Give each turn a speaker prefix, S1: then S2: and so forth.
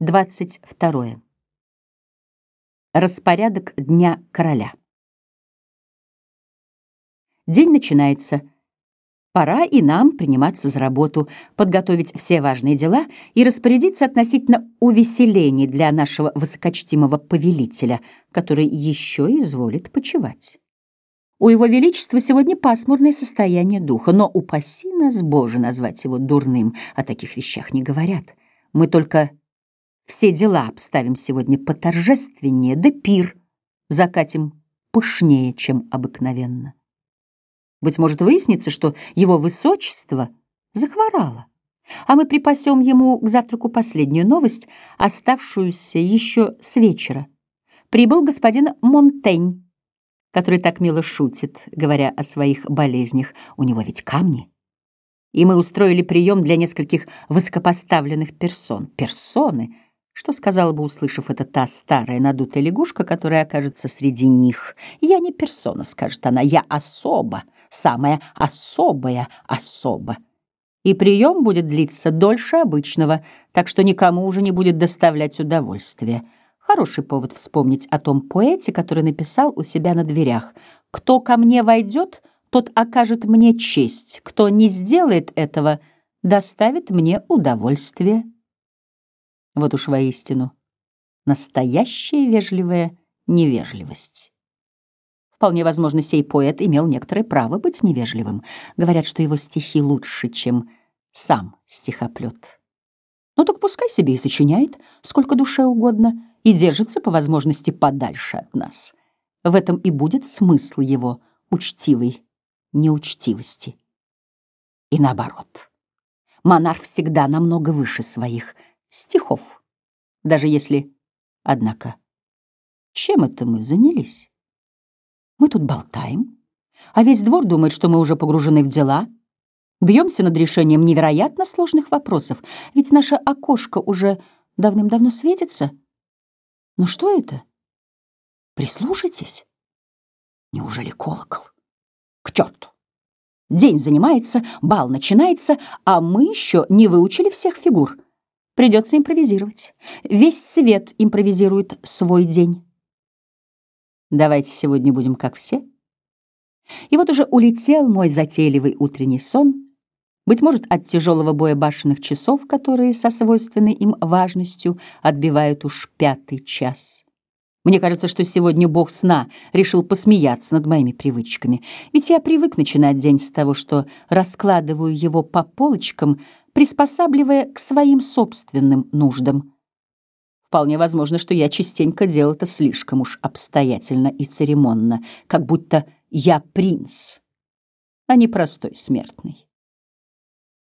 S1: 22. Распорядок дня короля. День начинается. Пора и нам приниматься за работу, подготовить все важные дела и распорядиться относительно увеселений для нашего высокочтимого повелителя, который еще изволит почевать. У его величества сегодня пасмурное состояние духа, но упаси нас, Боже, назвать его дурным, о таких вещах не говорят. Мы только все дела обставим сегодня поторжественнее, да пир закатим пышнее, чем обыкновенно. Быть может, выяснится, что его высочество захворало, а мы припасем ему к завтраку последнюю новость, оставшуюся еще с вечера. Прибыл господин Монтень, который так мило шутит, говоря о своих болезнях. У него ведь камни. И мы устроили прием для нескольких высокопоставленных персон. Персоны — что сказала бы, услышав это, та старая надутая лягушка, которая окажется среди них? «Я не персона», — скажет она, — «я особа, самая особая особа». И прием будет длиться дольше обычного, так что никому уже не будет доставлять удовольствие. Хороший повод вспомнить о том поэте, который написал у себя на дверях. «Кто ко мне войдет, тот окажет мне честь. Кто не сделает этого, доставит мне удовольствие». Вот уж воистину настоящая вежливая невежливость. Вполне возможно, сей поэт имел некоторое право быть невежливым. Говорят, что его стихи лучше, чем сам стихоплет. Ну так пускай себе и сочиняет, сколько душе угодно, и держится по возможности подальше от нас. В этом и будет смысл его учтивой неучтивости. И наоборот. Монарх всегда намного выше своих – стихов. Даже если... Однако, чем это мы занялись? Мы тут болтаем, а весь двор думает, что мы уже погружены в дела, бьемся над решением невероятно сложных вопросов, ведь наше окошко уже давным-давно светится. Но что это? Прислушайтесь. Неужели колокол? К черту! День занимается, бал начинается, а мы еще не выучили всех фигур — Придется импровизировать. Весь свет импровизирует свой день. Давайте сегодня будем как все. И вот уже улетел мой затейливый утренний сон, быть может, от тяжелого боя башенных часов, которые со свойственной им важностью отбивают уж пятый час. Мне кажется, что сегодня бог сна решил посмеяться над моими привычками, ведь я привык начинать день с того, что раскладываю его по полочкам — приспосабливая к своим собственным нуждам. Вполне возможно, что я частенько делал это слишком уж обстоятельно и церемонно, как будто я принц, а не простой смертный.